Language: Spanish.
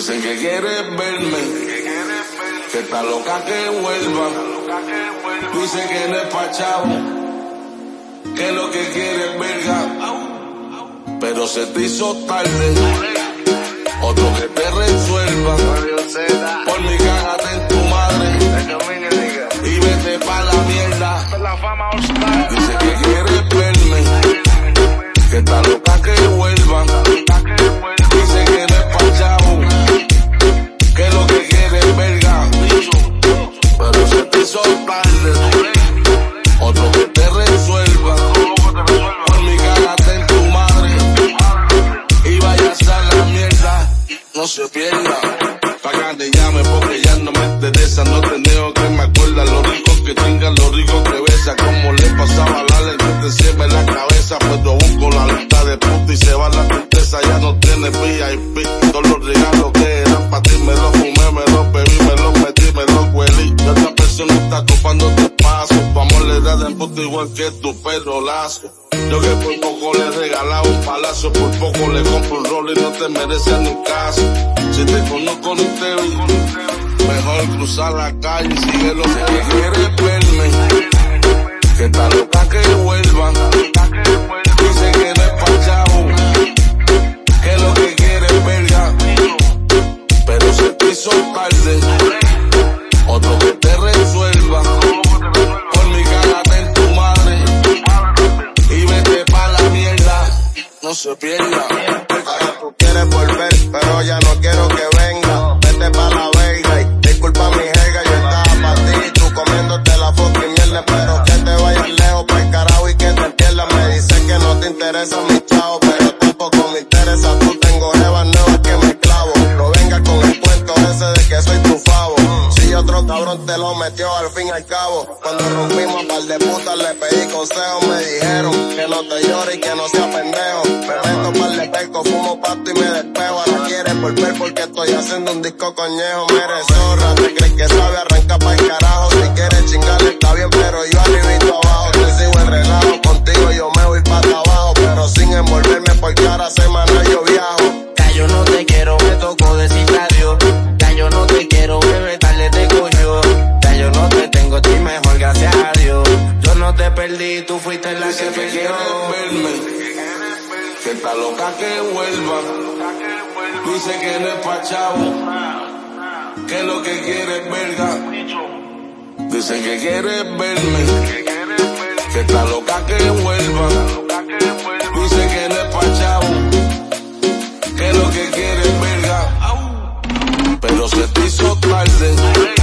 Dicen que quiere verme, que está loca que vuelva. Dice que no es pachao, que lo que quiere es verga. Pero se te hizo tarde, otro que te resuelva. Por mi cágate en tu madre y vete pa' la mierda. Se pierda. Pa' que llame porque ya no me interesa, no te que me acuerda lo rico que tenga, lo rico que besa, como le pasaba a la que te sirve la cabeza, pero busco la lista de puta y se va la tristeza, ya no tiene VIP, todos los regalos que eran para ti me los fumé, me los bebí, me los metí, me los huelí, y otra persona está copando tu paso, tu amor le da de puta igual que tu perro lazo. Yo que por poco le regalaba un palacio, por poco le compro un rol y no te mereces ni caso. Si te conozco no te vi, mejor cruzar la calle y sigue lo que quieres verme. Que está loca que vuelva. Se pierda. Ahora tú quieres volver, pero ya no quiero que venga. Vete pa' la vega y disculpa mi jerga, yo estaba pa' ti, tú comiéndote la fucking mierda, pero que te vayas lejos pa'l carajo y que te pierdas. Me dices que no te interesa te lo metió al fin y al cabo. Cuando rompimos par de putas le pedí consejos, me dijeron que no te llores y que no sea pendejo. Me meto par de perco, fumo pasto y me despego. Ahora quieres volver porque estoy haciendo un disco coñejo. Mere zorra, te crees que sabe arranca pa'l carajo. Si quieres chingar está bien, pero yo arribito abajo. Te sigo en relajo, contigo yo me voy pa' abajo. Pero sin envolverme porque ahora semana yo viajo. Que que quiere perdió. verme, que está loca que vuelva. Dice que no es pachao, que lo que quiere es verga. Dice que quiere verme, que está loca que vuelva. Dice que no es pachao, que lo que quiere es verga. Pero se te hizo tarde,